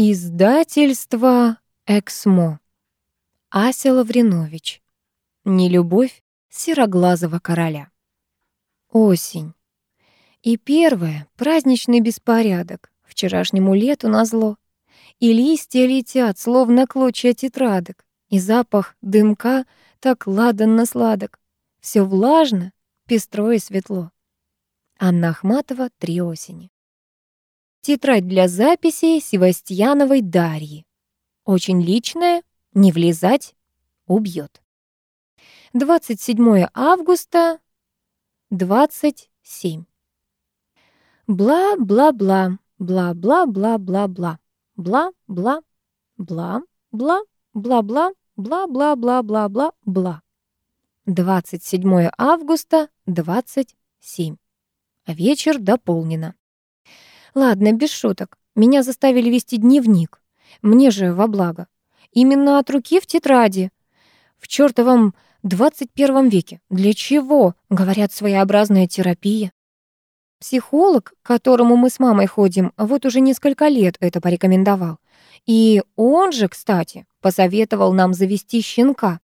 Издательство «Эксмо». Ася Лавринович. Нелюбовь сероглазого короля. Осень. И первое — праздничный беспорядок. Вчерашнему лету назло. И листья летят, словно клочья тетрадок. И запах дымка так ладанно-сладок. Все влажно, пестро и светло. Анна Ахматова «Три осени». Тетрадь для записей Севастьяновой Дарьи. Очень личная, не влезать, убьет. 27 августа, 27. Бла-бла-бла, бла-бла-бла-бла-бла, бла-бла, бла, бла, бла-бла, бла-бла-бла-бла-бла-бла. 27 августа, 27. Вечер дополнено. Ладно, без шуток. Меня заставили вести дневник. Мне же во благо. Именно от руки в тетради. В чертовом 21 веке. Для чего? Говорят, своеобразная терапия. Психолог, к которому мы с мамой ходим, вот уже несколько лет это порекомендовал. И он же, кстати, посоветовал нам завести щенка.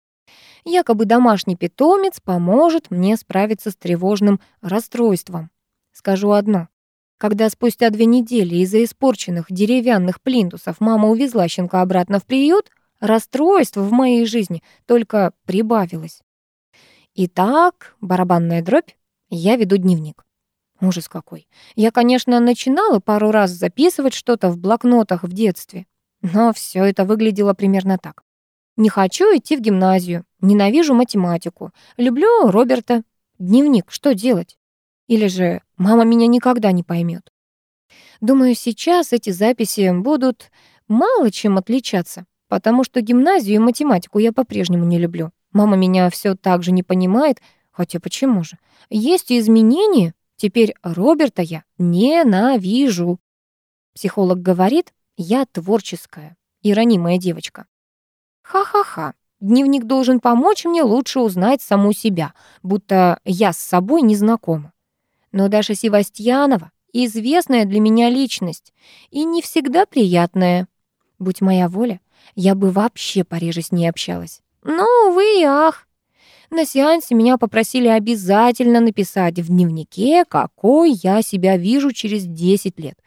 Якобы домашний питомец поможет мне справиться с тревожным расстройством. Скажу одно. Когда спустя две недели из-за испорченных деревянных плинтусов мама увезла щенка обратно в приют, расстройство в моей жизни только прибавилось. Итак, барабанная дробь, я веду дневник. Ужас какой. Я, конечно, начинала пару раз записывать что-то в блокнотах в детстве, но все это выглядело примерно так. Не хочу идти в гимназию, ненавижу математику, люблю Роберта. Дневник, что делать? Или же мама меня никогда не поймет. Думаю, сейчас эти записи будут мало чем отличаться, потому что гимназию и математику я по-прежнему не люблю. Мама меня все так же не понимает, хотя почему же? Есть изменения, теперь Роберта я ненавижу. Психолог говорит, я творческая и ранимая девочка. Ха-ха-ха. Дневник должен помочь мне лучше узнать саму себя, будто я с собой не знакома. Но Даша Севастьянова — известная для меня личность и не всегда приятная. Будь моя воля, я бы вообще пореже с ней общалась. Но, увы и ах. На сеансе меня попросили обязательно написать в дневнике, какой я себя вижу через 10 лет.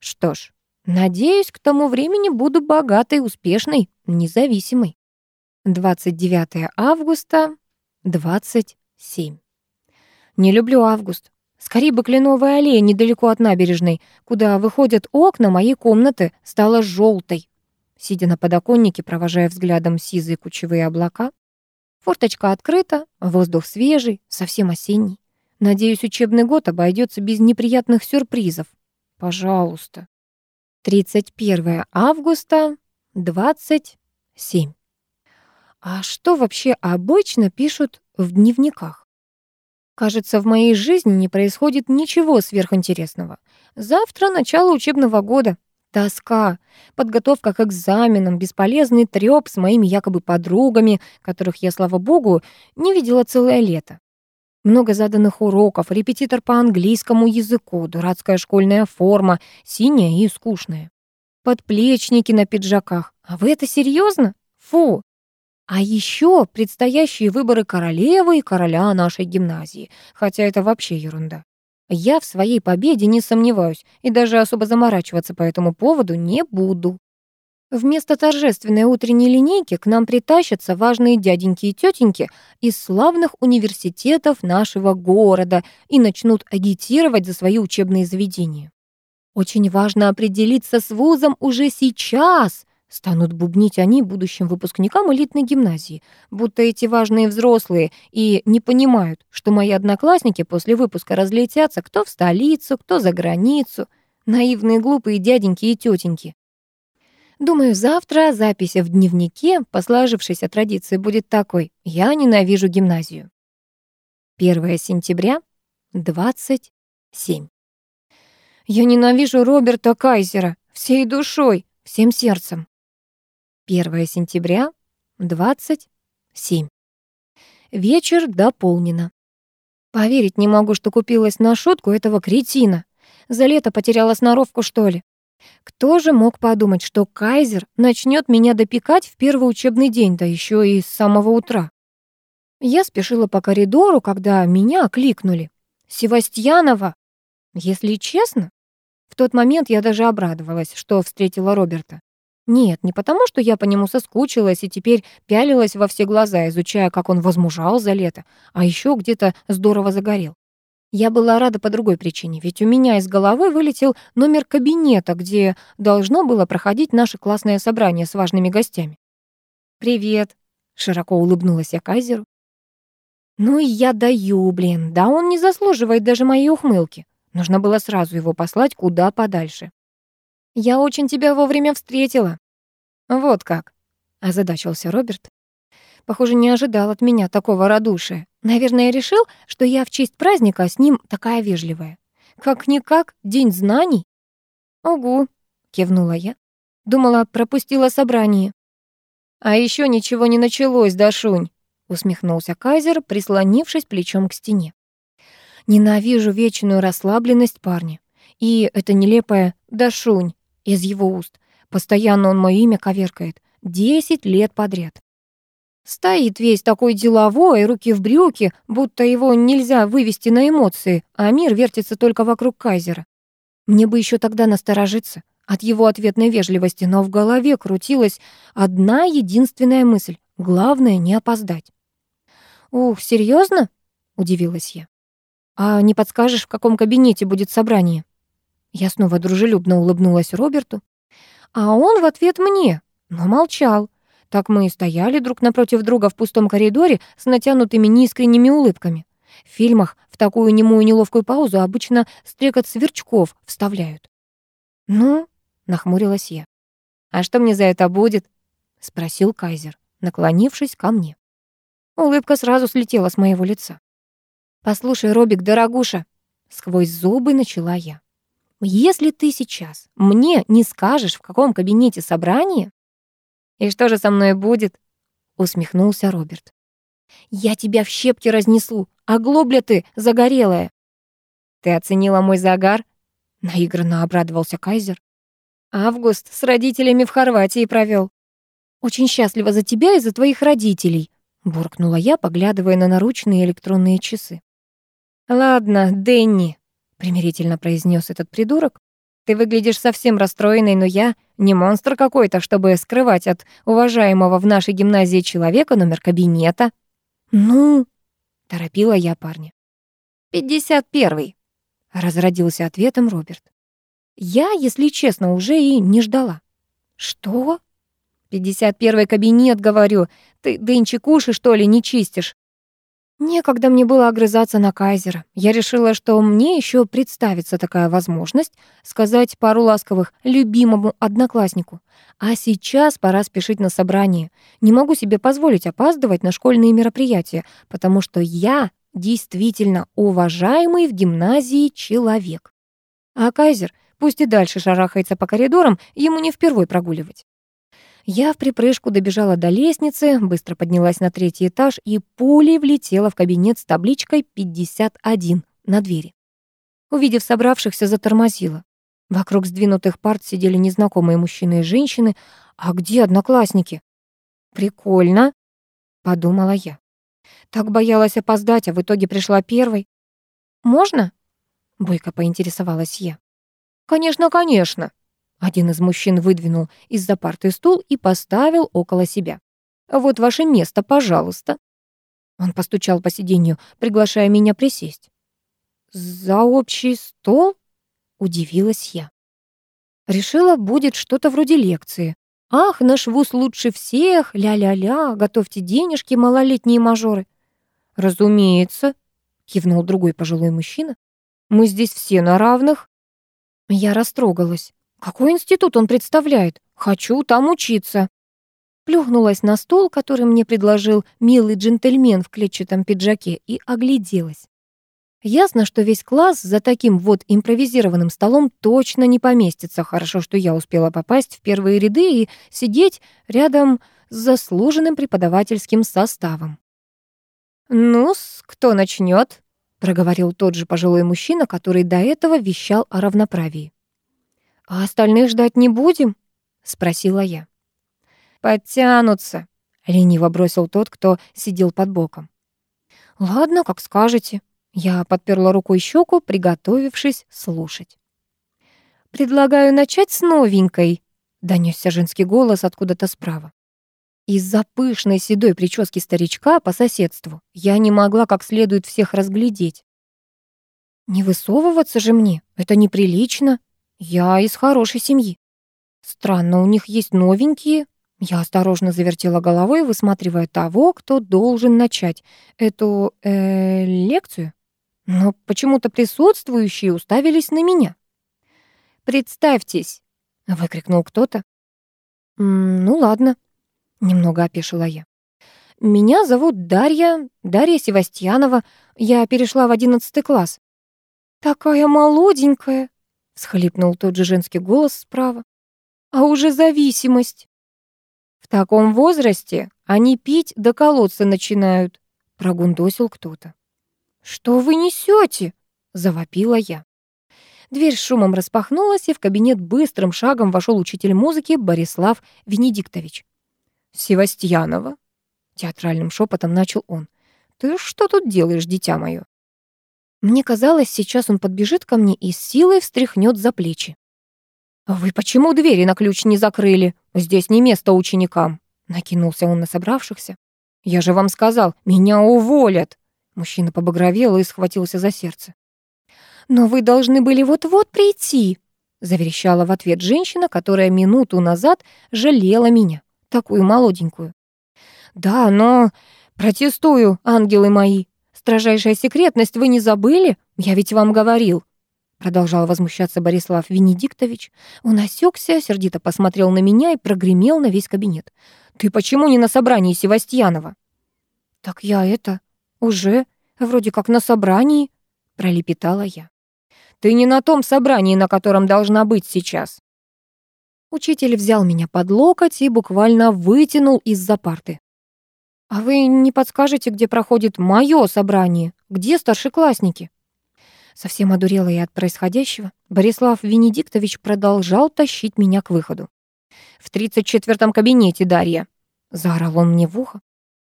Что ж, надеюсь, к тому времени буду богатой, успешной, независимой. 29 августа, 27. Не люблю август. Скорее бы кленовая аллея недалеко от набережной, куда выходят окна моей комнаты, стала желтой. Сидя на подоконнике, провожая взглядом сизые кучевые облака. Форточка открыта, воздух свежий, совсем осенний. Надеюсь, учебный год обойдется без неприятных сюрпризов. Пожалуйста. 31 августа, 27. А что вообще обычно пишут в дневниках? Кажется, в моей жизни не происходит ничего сверхинтересного. Завтра начало учебного года. Тоска, подготовка к экзаменам, бесполезный трёп с моими якобы подругами, которых я, слава богу, не видела целое лето. Много заданных уроков, репетитор по английскому языку, дурацкая школьная форма, синяя и скучная. Подплечники на пиджаках. А вы это серьезно? Фу, а еще предстоящие выборы королевы и короля нашей гимназии, хотя это вообще ерунда. Я в своей победе не сомневаюсь и даже особо заморачиваться по этому поводу не буду. Вместо торжественной утренней линейки к нам притащатся важные дяденьки и тетеньки из славных университетов нашего города и начнут агитировать за свои учебные заведения. Очень важно определиться с вузом уже сейчас, Станут бубнить они будущим выпускникам элитной гимназии, будто эти важные взрослые и не понимают, что мои одноклассники после выпуска разлетятся кто в столицу, кто за границу. Наивные глупые дяденьки и тетеньки. Думаю, завтра запись в дневнике по сложившейся традиции будет такой «Я ненавижу гимназию». 1 сентября, 27. Я ненавижу Роберта Кайзера всей душой, всем сердцем. 1 сентября, 27. Вечер дополнено. Поверить не могу, что купилась на шутку этого кретина. За лето потеряла сноровку, что ли? Кто же мог подумать, что Кайзер начнет меня допекать в первый учебный день, да еще и с самого утра? Я спешила по коридору, когда меня окликнули. «Севастьянова!» Если честно, в тот момент я даже обрадовалась, что встретила Роберта. Нет, не потому, что я по нему соскучилась и теперь пялилась во все глаза, изучая, как он возмужал за лето, а еще где-то здорово загорел. Я была рада по другой причине, ведь у меня из головы вылетел номер кабинета, где должно было проходить наше классное собрание с важными гостями. «Привет», — широко улыбнулась я Кайзеру. «Ну и я даю, блин, да он не заслуживает даже моей ухмылки. Нужно было сразу его послать куда подальше. Я очень тебя вовремя встретила». «Вот как», — озадачился Роберт. Похоже, не ожидал от меня такого радушия. Наверное, решил, что я в честь праздника с ним такая вежливая. Как-никак, день знаний. «Огу», — кивнула я. Думала, пропустила собрание. «А еще ничего не началось, Дашунь», — усмехнулся Кайзер, прислонившись плечом к стене. «Ненавижу вечную расслабленность парня. И это нелепое «Дашунь» из его уст. Постоянно он мое имя коверкает. Десять лет подряд. Стоит весь такой деловой, руки в брюки, будто его нельзя вывести на эмоции, а мир вертится только вокруг Кайзера. Мне бы еще тогда насторожиться от его ответной вежливости, но в голове крутилась одна единственная мысль — главное не опоздать. «Ух, серьезно? удивилась я. «А не подскажешь, в каком кабинете будет собрание?» Я снова дружелюбно улыбнулась Роберту, а он в ответ мне, но молчал. Так мы и стояли друг напротив друга в пустом коридоре с натянутыми неискренними улыбками. В фильмах в такую немую неловкую паузу обычно стрекот сверчков вставляют. «Ну?» — нахмурилась я. «А что мне за это будет?» — спросил Кайзер, наклонившись ко мне. Улыбка сразу слетела с моего лица. «Послушай, Робик, дорогуша!» — сквозь зубы начала я. «Если ты сейчас мне не скажешь, в каком кабинете собрание, «И что же со мной будет?» — усмехнулся Роберт. «Я тебя в щепки разнесу, а глобля ты загорелая». «Ты оценила мой загар?» — наигранно обрадовался Кайзер. «Август с родителями в Хорватии провел. «Очень счастлива за тебя и за твоих родителей», — буркнула я, поглядывая на наручные электронные часы. «Ладно, Дэнни», — примирительно произнес этот придурок. Ты выглядишь совсем расстроенной, но я не монстр какой-то, чтобы скрывать от уважаемого в нашей гимназии человека номер кабинета. Ну, торопила я парня. «Пятьдесят первый», — разродился ответом Роберт. Я, если честно, уже и не ждала. «Что?» «Пятьдесят первый кабинет, говорю. Ты дынчик уши, что ли, не чистишь?» Некогда мне было огрызаться на Кайзера. Я решила, что мне еще представится такая возможность сказать пару ласковых любимому однокласснику. А сейчас пора спешить на собрание. Не могу себе позволить опаздывать на школьные мероприятия, потому что я действительно уважаемый в гимназии человек. А Кайзер пусть и дальше шарахается по коридорам, ему не впервой прогуливать. Я в припрыжку добежала до лестницы, быстро поднялась на третий этаж и пулей влетела в кабинет с табличкой «51» на двери. Увидев собравшихся, затормозила. Вокруг сдвинутых парт сидели незнакомые мужчины и женщины. А где одноклассники? Прикольно, подумала я. Так боялась опоздать, а в итоге пришла первой. Можно? Бойко поинтересовалась я. Конечно, конечно, один из мужчин выдвинул из-за парты стул и поставил около себя. «Вот ваше место, пожалуйста». Он постучал по сиденью, приглашая меня присесть. «За общий стол?» — удивилась я. Решила, будет что-то вроде лекции. «Ах, наш вуз лучше всех! Ля-ля-ля! Готовьте денежки, малолетние мажоры!» «Разумеется!» — кивнул другой пожилой мужчина. «Мы здесь все на равных!» Я растрогалась. Какой институт он представляет? Хочу там учиться. Плюхнулась на стол, который мне предложил милый джентльмен в клетчатом пиджаке, и огляделась. Ясно, что весь класс за таким вот импровизированным столом точно не поместится. Хорошо, что я успела попасть в первые ряды и сидеть рядом с заслуженным преподавательским составом. «Ну-с, кто начнет? проговорил тот же пожилой мужчина, который до этого вещал о равноправии. «А остальных ждать не будем?» — спросила я. «Подтянутся», — лениво бросил тот, кто сидел под боком. «Ладно, как скажете». Я подперла рукой щеку, приготовившись слушать. «Предлагаю начать с новенькой», — донесся женский голос откуда-то справа. Из-за пышной седой прически старичка по соседству я не могла как следует всех разглядеть. Не высовываться же мне, это неприлично. Я из хорошей семьи. Странно, у них есть новенькие. Я осторожно завертела головой, высматривая того, кто должен начать эту э, лекцию. Но почему-то присутствующие уставились на меня. «Представьтесь!» — выкрикнул кто-то. «Ну ладно», — немного опешила я. «Меня зовут Дарья, Дарья Севастьянова. Я перешла в одиннадцатый класс». «Такая молоденькая», — схлипнул тот же женский голос справа. «А уже зависимость». «В таком возрасте они пить до колодца начинают», — прогундосил кто-то. «Что вы несете?» — завопила я. Дверь с шумом распахнулась, и в кабинет быстрым шагом вошел учитель музыки Борислав Венедиктович. «Севастьянова?» — театральным шепотом начал он. «Ты что тут делаешь, дитя мое?» Мне казалось, сейчас он подбежит ко мне и с силой встряхнет за плечи. «Вы почему двери на ключ не закрыли? Здесь не место ученикам!» Накинулся он на собравшихся. «Я же вам сказал, меня уволят!» Мужчина побагровел и схватился за сердце. «Но вы должны были вот-вот прийти», — заверещала в ответ женщина, которая минуту назад жалела меня, такую молоденькую. «Да, но протестую, ангелы мои. Строжайшая секретность, вы не забыли? Я ведь вам говорил». Продолжал возмущаться Борислав Венедиктович. Он осекся, сердито посмотрел на меня и прогремел на весь кабинет. «Ты почему не на собрании Севастьянова?» «Так я это, уже, вроде как на собрании», — пролепетала я. Ты не на том собрании, на котором должна быть сейчас». Учитель взял меня под локоть и буквально вытянул из-за парты. «А вы не подскажете, где проходит мое собрание? Где старшеклассники?» Совсем одурела я от происходящего. Борислав Венедиктович продолжал тащить меня к выходу. «В тридцать четвертом кабинете, Дарья!» — заорал он мне в ухо.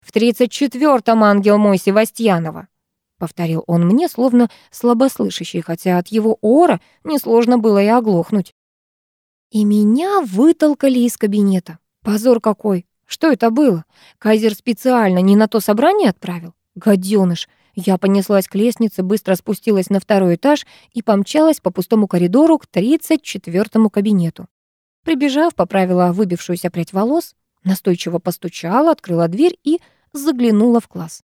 «В тридцать четвертом, ангел мой, Севастьянова!» — повторил он мне, словно слабослышащий, хотя от его ора несложно было и оглохнуть. И меня вытолкали из кабинета. Позор какой! Что это было? Кайзер специально не на то собрание отправил? Гадёныш! Я понеслась к лестнице, быстро спустилась на второй этаж и помчалась по пустому коридору к 34-му кабинету. Прибежав, поправила выбившуюся прядь волос, настойчиво постучала, открыла дверь и заглянула в класс.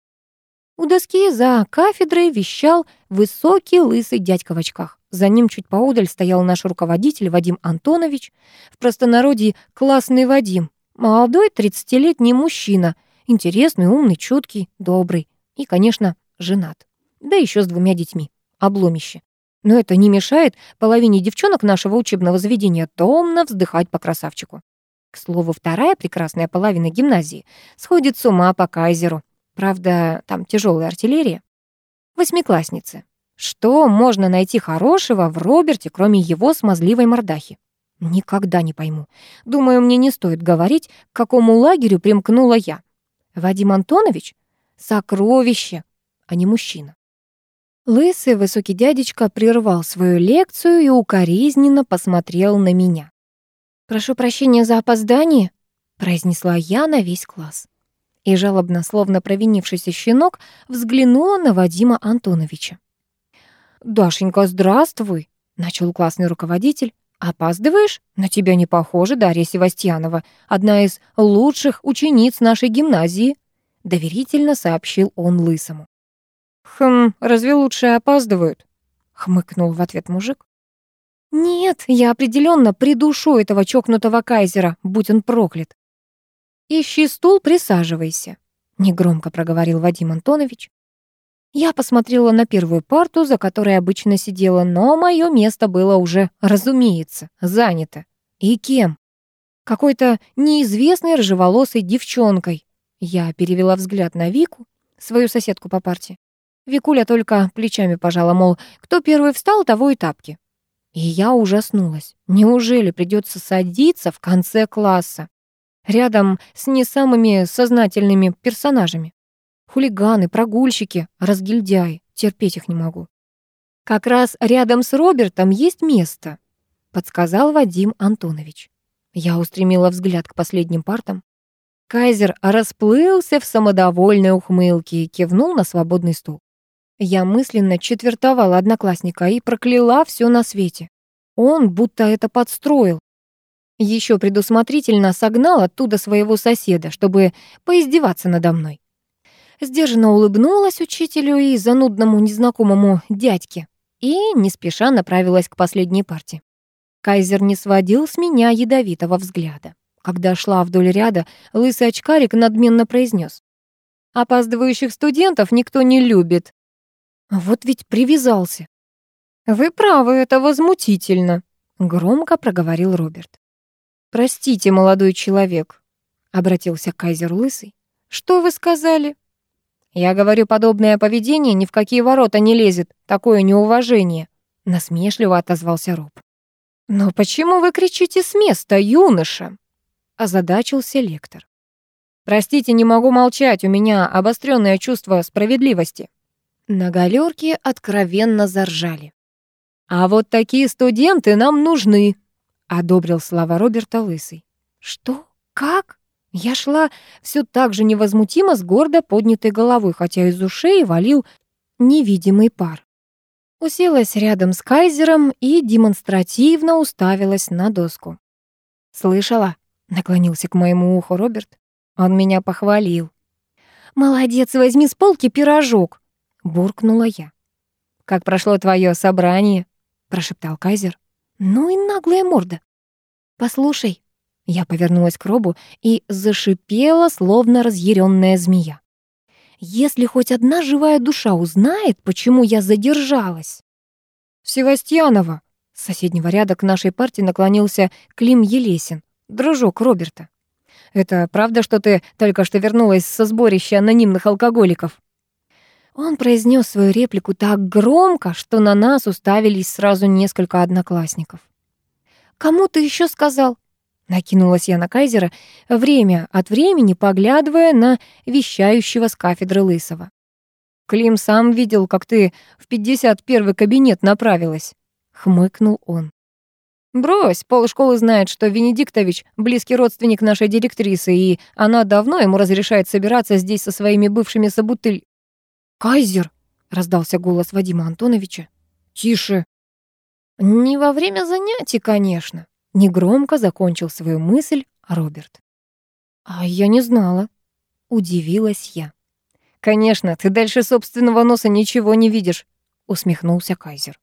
У доски за кафедрой вещал высокий лысый дядька в очках. За ним чуть поодаль стоял наш руководитель Вадим Антонович. В простонародье классный Вадим. Молодой, 30-летний мужчина. Интересный, умный, чуткий, добрый. И, конечно, женат. Да еще с двумя детьми. Обломище. Но это не мешает половине девчонок нашего учебного заведения томно вздыхать по красавчику. К слову, вторая прекрасная половина гимназии сходит с ума по кайзеру. Правда, там тяжелая артиллерия. Восьмиклассницы. Что можно найти хорошего в Роберте, кроме его смазливой мордахи? Никогда не пойму. Думаю, мне не стоит говорить, к какому лагерю примкнула я. Вадим Антонович — сокровище, а не мужчина. Лысый высокий дядечка прервал свою лекцию и укоризненно посмотрел на меня. «Прошу прощения за опоздание», — произнесла я на весь класс и жалобно, словно провинившийся щенок, взглянула на Вадима Антоновича. «Дашенька, здравствуй!» — начал классный руководитель. «Опаздываешь? На тебя не похоже, Дарья Севастьянова, одна из лучших учениц нашей гимназии», — доверительно сообщил он лысому. «Хм, разве лучшие опаздывают?» — хмыкнул в ответ мужик. «Нет, я определенно придушу этого чокнутого кайзера, будь он проклят. «Ищи стул, присаживайся», — негромко проговорил Вадим Антонович. Я посмотрела на первую парту, за которой обычно сидела, но мое место было уже, разумеется, занято. И кем? Какой-то неизвестной рыжеволосой девчонкой. Я перевела взгляд на Вику, свою соседку по парте. Викуля только плечами пожала, мол, кто первый встал, того и тапки. И я ужаснулась. Неужели придется садиться в конце класса? Рядом с не самыми сознательными персонажами. Хулиганы, прогульщики, разгильдяи. Терпеть их не могу. Как раз рядом с Робертом есть место, подсказал Вадим Антонович. Я устремила взгляд к последним партам. Кайзер расплылся в самодовольной ухмылке и кивнул на свободный стул. Я мысленно четвертовала одноклассника и прокляла все на свете. Он будто это подстроил. Еще предусмотрительно согнал оттуда своего соседа, чтобы поиздеваться надо мной. Сдержанно улыбнулась учителю и занудному незнакомому дядьке и не спеша направилась к последней парте. Кайзер не сводил с меня ядовитого взгляда. Когда шла вдоль ряда, лысый очкарик надменно произнес: «Опаздывающих студентов никто не любит. Вот ведь привязался. Вы правы, это возмутительно, громко проговорил Роберт. Простите, молодой человек, обратился кайзер лысый. Что вы сказали? Я говорю, подобное поведение ни в какие ворота не лезет, такое неуважение, насмешливо отозвался Роб. Но почему вы кричите с места, юноша? озадачился лектор. Простите, не могу молчать, у меня обостренное чувство справедливости. На галерке откровенно заржали. «А вот такие студенты нам нужны», — одобрил слова Роберта Лысый. «Что? Как?» Я шла все так же невозмутимо с гордо поднятой головой, хотя из ушей валил невидимый пар. Уселась рядом с кайзером и демонстративно уставилась на доску. «Слышала?» — наклонился к моему уху Роберт. Он меня похвалил. «Молодец, возьми с полки пирожок», буркнула я. «Как прошло твое собрание?» — прошептал Кайзер. «Ну и наглая морда». «Послушай». Я повернулась к Робу и зашипела, словно разъяренная змея. «Если хоть одна живая душа узнает, почему я задержалась...» «Севастьянова!» С соседнего ряда к нашей партии наклонился Клим Елесин, дружок Роберта. «Это правда, что ты только что вернулась со сборища анонимных алкоголиков?» Он произнес свою реплику так громко, что на нас уставились сразу несколько одноклассников. «Кому ты еще сказал?» Накинулась я на Кайзера, время от времени поглядывая на вещающего с кафедры Лысого. «Клим сам видел, как ты в 51-й кабинет направилась», — хмыкнул он. «Брось, полшколы знает, что Венедиктович — близкий родственник нашей директрисы, и она давно ему разрешает собираться здесь со своими бывшими собутыль... «Кайзер!» — раздался голос Вадима Антоновича. «Тише!» «Не во время занятий, конечно!» — негромко закончил свою мысль Роберт. «А я не знала», — удивилась я. «Конечно, ты дальше собственного носа ничего не видишь», — усмехнулся Кайзер.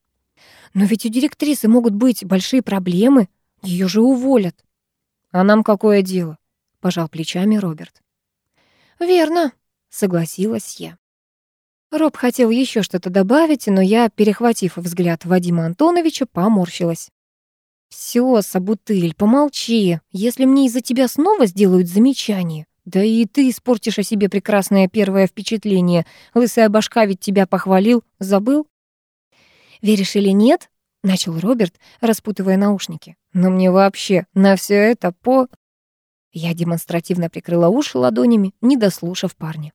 «Но ведь у директрисы могут быть большие проблемы, ее же уволят». «А нам какое дело?» — пожал плечами Роберт. «Верно», — согласилась я. Роб хотел еще что-то добавить, но я, перехватив взгляд Вадима Антоновича, поморщилась. «Всё, Сабутыль, помолчи. Если мне из-за тебя снова сделают замечание, да и ты испортишь о себе прекрасное первое впечатление. Лысая башка ведь тебя похвалил, забыл?» «Веришь или нет?» — начал Роберт, распутывая наушники. «Но мне вообще на все это по...» Я демонстративно прикрыла уши ладонями, не дослушав парня.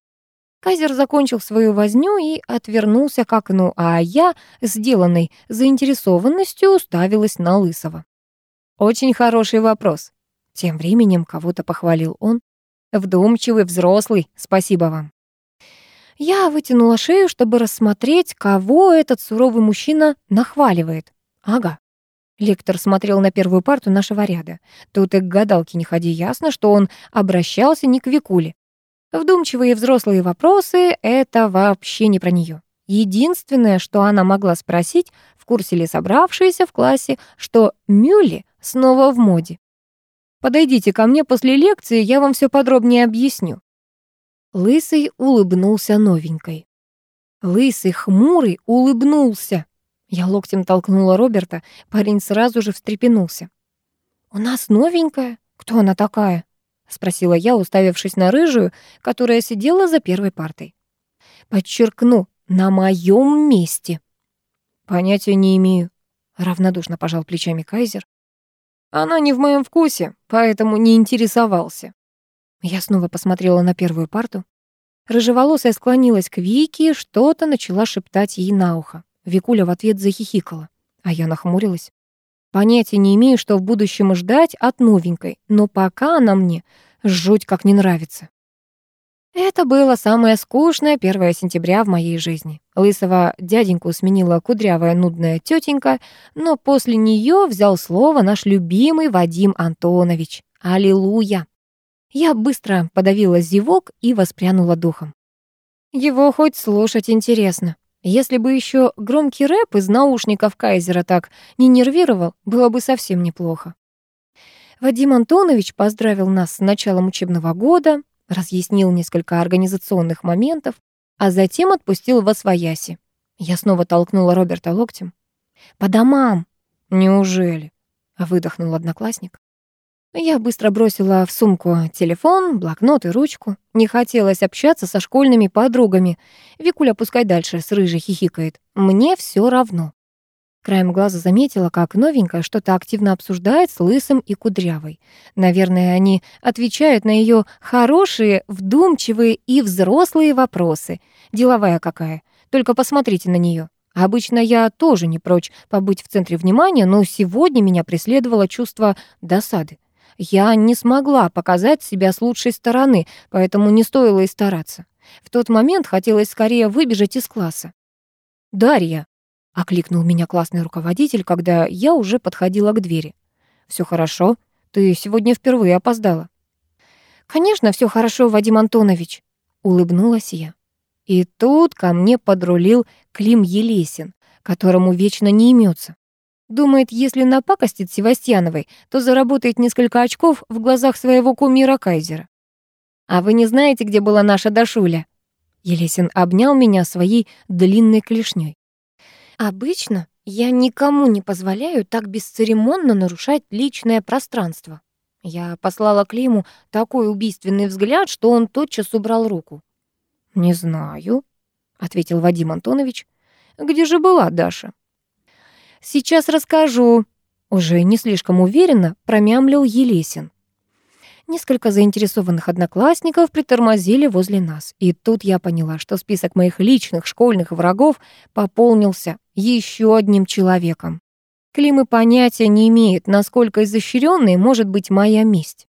Кайзер закончил свою возню и отвернулся к окну, а я, сделанной заинтересованностью, уставилась на Лысого. «Очень хороший вопрос». Тем временем кого-то похвалил он. «Вдумчивый, взрослый, спасибо вам». Я вытянула шею, чтобы рассмотреть, кого этот суровый мужчина нахваливает. Ага. Лектор смотрел на первую парту нашего ряда. Тут и к гадалке не ходи, ясно, что он обращался не к Викуле. Вдумчивые взрослые вопросы — это вообще не про нее. Единственное, что она могла спросить, в курсе ли собравшиеся в классе, что Мюли снова в моде. «Подойдите ко мне после лекции, я вам все подробнее объясню». Лысый улыбнулся новенькой. Лысый, хмурый, улыбнулся. Я локтем толкнула Роберта, парень сразу же встрепенулся. «У нас новенькая? Кто она такая?» — спросила я, уставившись на рыжую, которая сидела за первой партой. «Подчеркну, на моем месте». «Понятия не имею». равнодушно пожал плечами Кайзер. Она не в моем вкусе, поэтому не интересовался. Я снова посмотрела на первую парту. Рыжеволосая склонилась к Вике, что-то начала шептать ей на ухо. Викуля в ответ захихикала, а я нахмурилась. Понятия не имею, что в будущем ждать от новенькой, но пока она мне жуть как не нравится. Это было самое скучное 1 сентября в моей жизни. Лысого дяденьку сменила кудрявая нудная тетенька, но после нее взял слово наш любимый Вадим Антонович. Аллилуйя! Я быстро подавила зевок и воспрянула духом. Его хоть слушать интересно. Если бы еще громкий рэп из наушников Кайзера так не нервировал, было бы совсем неплохо. Вадим Антонович поздравил нас с началом учебного года, разъяснил несколько организационных моментов, а затем отпустил во свояси. Я снова толкнула Роберта локтем. «По домам!» «Неужели?» — выдохнул одноклассник. Я быстро бросила в сумку телефон, блокнот и ручку. Не хотелось общаться со школьными подругами. Викуля пускай дальше с рыжей хихикает. Мне все равно. Краем глаза заметила, как новенькая что-то активно обсуждает с лысым и кудрявой. Наверное, они отвечают на ее хорошие, вдумчивые и взрослые вопросы. Деловая какая. Только посмотрите на нее. Обычно я тоже не прочь побыть в центре внимания, но сегодня меня преследовало чувство досады. Я не смогла показать себя с лучшей стороны, поэтому не стоило и стараться. В тот момент хотелось скорее выбежать из класса. «Дарья!» — окликнул меня классный руководитель, когда я уже подходила к двери. Все хорошо. Ты сегодня впервые опоздала». «Конечно, все хорошо, Вадим Антонович», — улыбнулась я. И тут ко мне подрулил Клим Елесин, которому вечно не имется. Думает, если напакостит Севастьяновой, то заработает несколько очков в глазах своего кумира Кайзера. «А вы не знаете, где была наша Дашуля?» Елесин обнял меня своей длинной клешней. «Обычно я никому не позволяю так бесцеремонно нарушать личное пространство». Я послала Климу такой убийственный взгляд, что он тотчас убрал руку. «Не знаю», — ответил Вадим Антонович. «Где же была Даша?» Сейчас расскажу», — уже не слишком уверенно промямлил Елесин. Несколько заинтересованных одноклассников притормозили возле нас. И тут я поняла, что список моих личных школьных врагов пополнился еще одним человеком. Клим и понятия не имеет, насколько изощренной может быть моя месть.